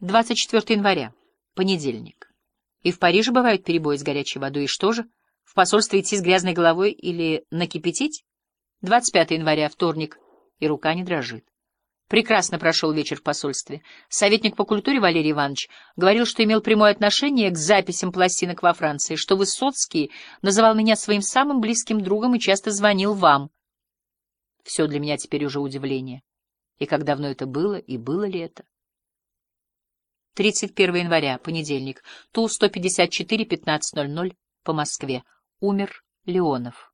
24 января, понедельник. И в Париже бывают перебои с горячей водой. И что же? В посольство идти с грязной головой или накипятить? 25 января, вторник. И рука не дрожит. Прекрасно прошел вечер в посольстве. Советник по культуре Валерий Иванович говорил, что имел прямое отношение к записям пластинок во Франции, что Высоцкий называл меня своим самым близким другом и часто звонил вам. Все для меня теперь уже удивление. И как давно это было, и было ли это? 31 января, понедельник, Ту-154, 15.00 по Москве. Умер Леонов.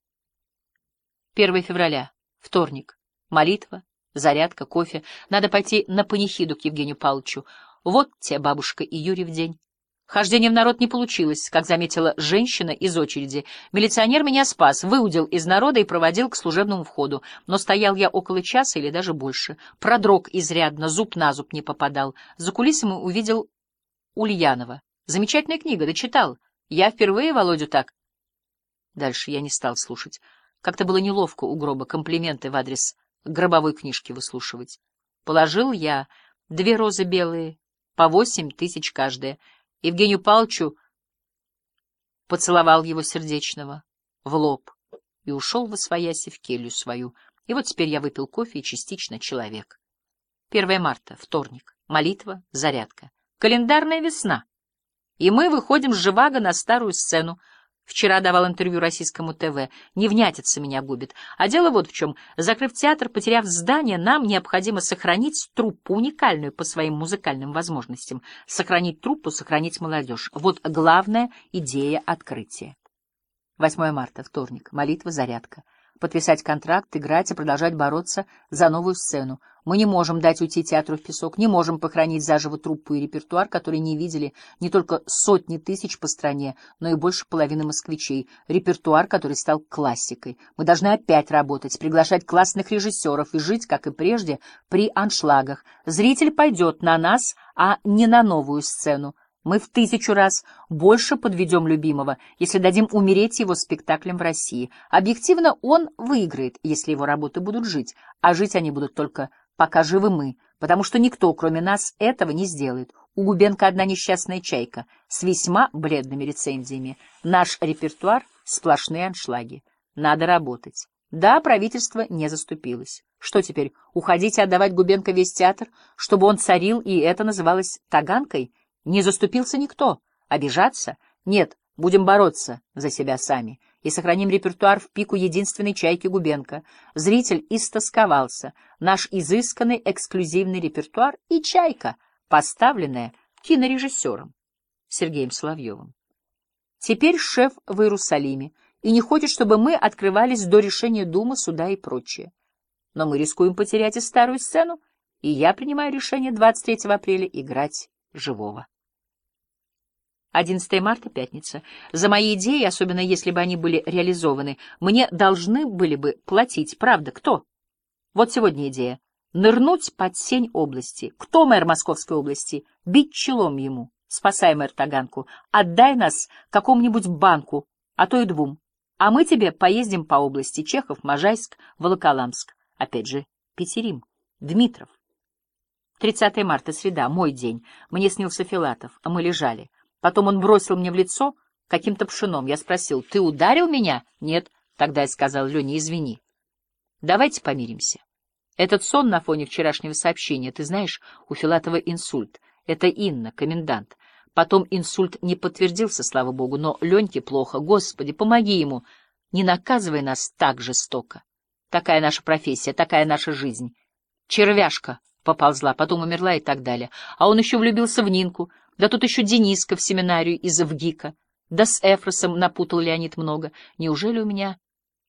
1 февраля, вторник. Молитва, зарядка, кофе. Надо пойти на панихиду к Евгению Павловичу. Вот те бабушка и Юрий в день. Хождение в народ не получилось, как заметила женщина из очереди. Милиционер меня спас, выудил из народа и проводил к служебному входу. Но стоял я около часа или даже больше. Продрог изрядно, зуб на зуб не попадал. За кулисами увидел Ульянова. Замечательная книга, дочитал. Я впервые Володю так... Дальше я не стал слушать. Как-то было неловко у гроба комплименты в адрес гробовой книжки выслушивать. Положил я две розы белые, по восемь тысяч каждая — Евгению Павловичу поцеловал его сердечного в лоб и ушел во свояси в келью свою. И вот теперь я выпил кофе и частично человек. 1 марта, вторник. Молитва, зарядка. Календарная весна. И мы выходим с Живаго на старую сцену, Вчера давал интервью российскому ТВ. Невнятица меня губит. А дело вот в чем. Закрыв театр, потеряв здание, нам необходимо сохранить труппу, уникальную по своим музыкальным возможностям. Сохранить труппу, сохранить молодежь. Вот главная идея открытия. 8 марта, вторник. Молитва, зарядка подписать контракт, играть и продолжать бороться за новую сцену. Мы не можем дать уйти театру в песок, не можем похоронить заживо труппу и репертуар, которые не видели не только сотни тысяч по стране, но и больше половины москвичей, репертуар, который стал классикой. Мы должны опять работать, приглашать классных режиссеров и жить, как и прежде, при аншлагах. Зритель пойдет на нас, а не на новую сцену. Мы в тысячу раз больше подведем любимого, если дадим умереть его спектаклем в России. Объективно он выиграет, если его работы будут жить, а жить они будут только пока живы мы, потому что никто, кроме нас, этого не сделает. У Губенко одна несчастная чайка с весьма бледными рецензиями. Наш репертуар — сплошные аншлаги. Надо работать. Да, правительство не заступилось. Что теперь, уходить и отдавать Губенко весь театр, чтобы он царил, и это называлось таганкой — не заступился никто. Обижаться? Нет, будем бороться за себя сами. И сохраним репертуар в пику единственной чайки Губенко. Зритель истосковался. Наш изысканный эксклюзивный репертуар и чайка, поставленная кинорежиссером Сергеем Соловьевым. Теперь шеф в Иерусалиме и не хочет, чтобы мы открывались до решения Думы, суда и прочее. Но мы рискуем потерять и старую сцену, и я принимаю решение 23 апреля играть живого. 11 марта, пятница. За мои идеи, особенно если бы они были реализованы, мне должны были бы платить. Правда, кто? Вот сегодня идея. Нырнуть под сень области. Кто мэр Московской области? Бить челом ему. Спасай, мэр Таганку. Отдай нас какому-нибудь банку, а то и двум. А мы тебе поездим по области. Чехов, Можайск, Волоколамск. Опять же, Петерим. Дмитров. 30 марта, среда, мой день. Мне снился Филатов, а мы лежали. Потом он бросил мне в лицо каким-то пшеном. Я спросил, ты ударил меня? Нет. Тогда я сказал, Леня, извини. Давайте помиримся. Этот сон на фоне вчерашнего сообщения, ты знаешь, у Филатова инсульт. Это Инна, комендант. Потом инсульт не подтвердился, слава богу, но Леньке плохо. Господи, помоги ему. Не наказывай нас так жестоко. Такая наша профессия, такая наша жизнь. Червяшка поползла, потом умерла и так далее. А он еще влюбился в Нинку, да тут еще Дениска в семинарию из Авгика. Да с Эфросом напутал Леонид много. Неужели у меня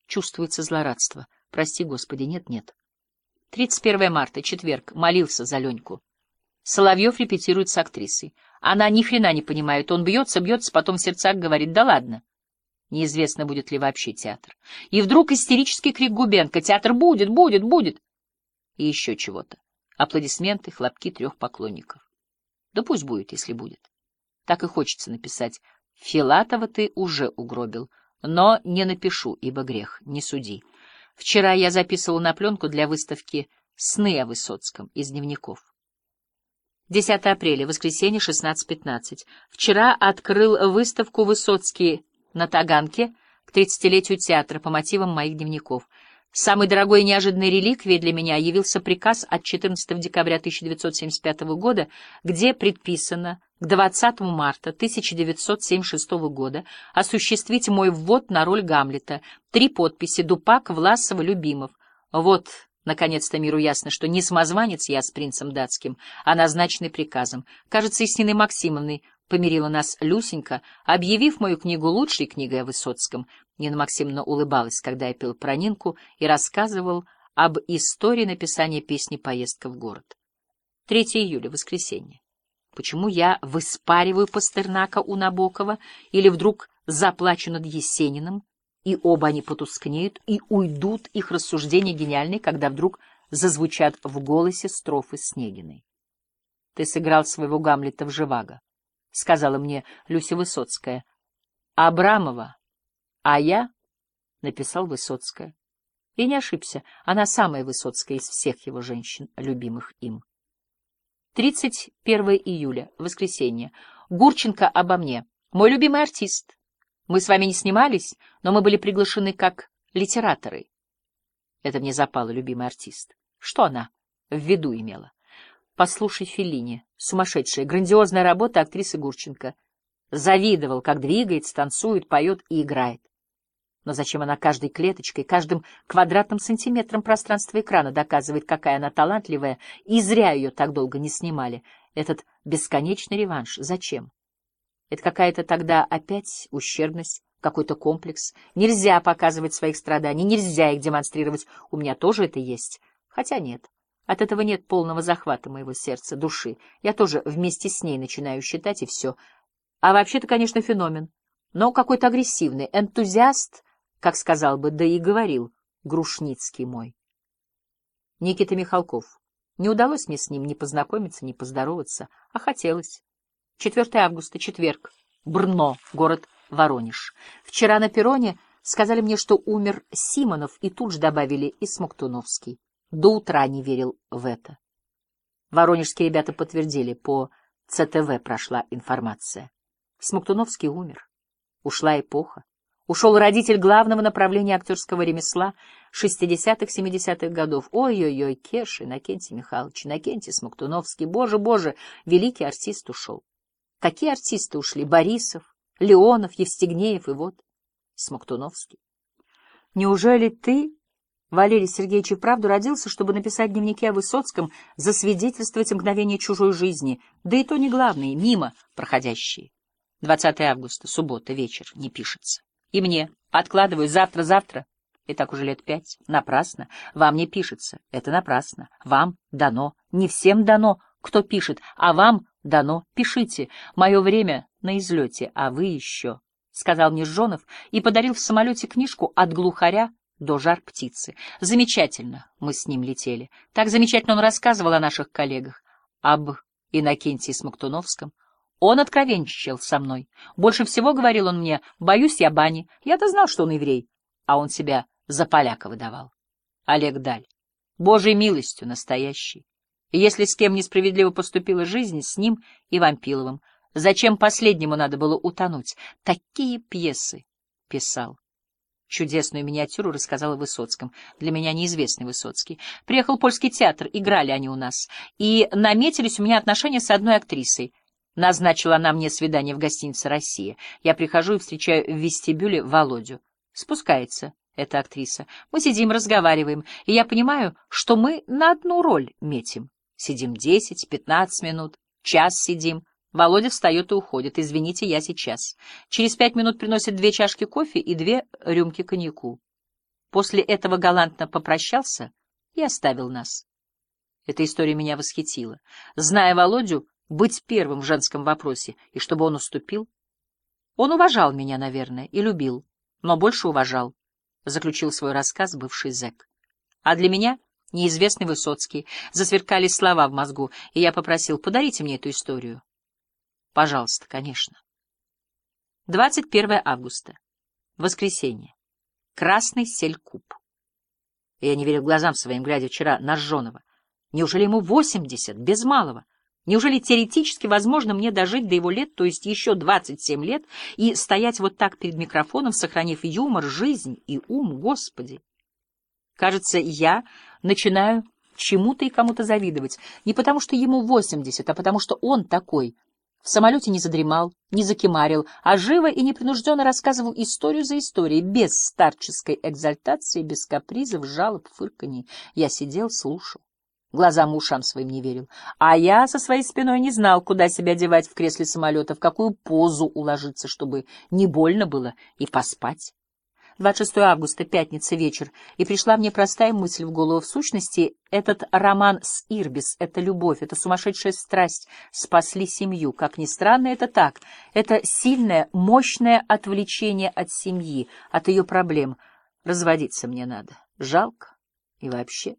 чувствуется злорадство? Прости, Господи, нет-нет. 31 марта, четверг, молился за Леньку. Соловьев репетирует с актрисой. Она ни хрена не понимает. Он бьется, бьется, потом в сердцах говорит, да ладно. Неизвестно, будет ли вообще театр. И вдруг истерический крик Губенко. Театр будет, будет, будет. И еще чего-то. Аплодисменты, хлопки трех поклонников. Да пусть будет, если будет. Так и хочется написать. Филатова ты уже угробил, но не напишу, ибо грех, не суди. Вчера я записывал на пленку для выставки «Сны о Высоцком» из дневников. 10 апреля, воскресенье, 16.15. Вчера открыл выставку Высоцкий на Таганке к 30-летию театра по мотивам моих дневников. Самой дорогой и неожиданной реликвией для меня явился приказ от 14 декабря 1975 года, где предписано к 20 марта 1976 года осуществить мой ввод на роль Гамлета. Три подписи Дупак, Власова, Любимов. Вот, наконец-то миру ясно, что не смозванец я с принцем датским, а назначенный приказом. Кажется, и с Максимовной помирила нас Люсенька, объявив мою книгу лучшей книгой о Высоцком. Нина Максимовна улыбалась, когда я пил про Нинку и рассказывал об истории написания песни «Поездка в город». 3 июля, воскресенье. Почему я выспариваю Пастернака у Набокова или вдруг заплачу над Есениным, и оба они потускнеют, и уйдут их рассуждения гениальные, когда вдруг зазвучат в голосе строфы Снегиной. Ты сыграл своего Гамлета в Живаго, — сказала мне Люся Высоцкая. Абрамова, а я, — написал Высоцкая. И не ошибся, она самая Высоцкая из всех его женщин, любимых им. 31 июля, воскресенье. Гурченко обо мне. Мой любимый артист. Мы с вами не снимались, но мы были приглашены как литераторы. Это мне запало, любимый артист. Что она в виду имела? Послушай Феллини. Сумасшедшая, грандиозная работа актрисы Гурченко. Завидовал, как двигается, танцует, поет и играет. Но зачем она каждой клеточкой, каждым квадратным сантиметром пространства экрана доказывает, какая она талантливая, и зря ее так долго не снимали? Этот бесконечный реванш. Зачем? Это какая-то тогда опять ущербность, какой-то комплекс. Нельзя показывать своих страданий, нельзя их демонстрировать. У меня тоже это есть. Хотя нет. От этого нет полного захвата моего сердца, души. Я тоже вместе с ней начинаю считать, и все. А вообще-то, конечно, феномен. Но какой-то агрессивный, энтузиаст как сказал бы, да и говорил Грушницкий мой. Никита Михалков. Не удалось мне с ним ни познакомиться, ни поздороваться, а хотелось. 4 августа, четверг. Брно, город Воронеж. Вчера на перроне сказали мне, что умер Симонов, и тут же добавили и Смоктуновский. До утра не верил в это. Воронежские ребята подтвердили, по ЦТВ прошла информация. Смоктуновский умер. Ушла эпоха. Ушел родитель главного направления актерского ремесла 60-70-х годов. Ой-ой-ой, Кеша, Иннокентий Михайлович, Иннокентий Смоктуновский. Боже-боже, великий артист ушел. Какие артисты ушли? Борисов, Леонов, Евстигнеев и вот Смоктуновский. Неужели ты, Валерий Сергеевич, и вправду родился, чтобы написать дневники о Высоцком, засвидетельствовать мгновение чужой жизни, да и то не главные, мимо проходящие? 20 августа, суббота, вечер, не пишется. И мне. Откладываю завтра-завтра. И так уже лет пять. Напрасно. Вам не пишется. Это напрасно. Вам дано. Не всем дано, кто пишет, а вам дано. Пишите. Мое время на излете, а вы еще. Сказал мне Жонов и подарил в самолете книжку «От глухаря до жар птицы». Замечательно мы с ним летели. Так замечательно он рассказывал о наших коллегах. Об Иннокентии Смоктуновском, он откровенничал со мной. Больше всего, говорил он мне, боюсь я бани. Я-то знал, что он еврей, а он себя за поляка выдавал. Олег Даль. Божьей милостью настоящий. Если с кем несправедливо поступила жизнь, с ним и Вампиловым. Зачем последнему надо было утонуть? Такие пьесы писал. Чудесную миниатюру рассказала Высоцком. Для меня неизвестный Высоцкий. Приехал польский театр, играли они у нас. И наметились у меня отношения с одной актрисой — Назначила она мне свидание в гостинице «Россия». Я прихожу и встречаю в вестибюле Володю. Спускается эта актриса. Мы сидим, разговариваем, и я понимаю, что мы на одну роль метим. Сидим десять, пятнадцать минут, час сидим. Володя встает и уходит. Извините, я сейчас. Через пять минут приносит две чашки кофе и две рюмки коньяку. После этого галантно попрощался и оставил нас. Эта история меня восхитила. Зная Володю, быть первым в женском вопросе, и чтобы он уступил. Он уважал меня, наверное, и любил, но больше уважал, — заключил свой рассказ бывший зэк. А для меня неизвестный Высоцкий. Засверкали слова в мозгу, и я попросил, подарите мне эту историю. Пожалуйста, конечно. 21 августа. Воскресенье. Красный селькуб. Я не верил глазам своим, глядя вчера на Жжонова. Неужели ему восемьдесят, без малого? Неужели теоретически возможно мне дожить до его лет, то есть еще 27 лет, и стоять вот так перед микрофоном, сохранив юмор, жизнь и ум, Господи? Кажется, я начинаю чему-то и кому-то завидовать. Не потому, что ему 80, а потому, что он такой. В самолете не задремал, не закимарил, а живо и непринужденно рассказывал историю за историей, без старческой экзальтации, без капризов, жалоб, фырканий. Я сидел, слушал. Глазам и ушам своим не верил. А я со своей спиной не знал, куда себя девать в кресле самолета, в какую позу уложиться, чтобы не больно было, и поспать. 26 августа, пятница, вечер, и пришла мне простая мысль в голову. В сущности, этот роман с Ирбис, эта любовь, эта сумасшедшая страсть спасли семью. Как ни странно, это так. Это сильное, мощное отвлечение от семьи, от ее проблем. Разводиться мне надо. Жалко. И вообще...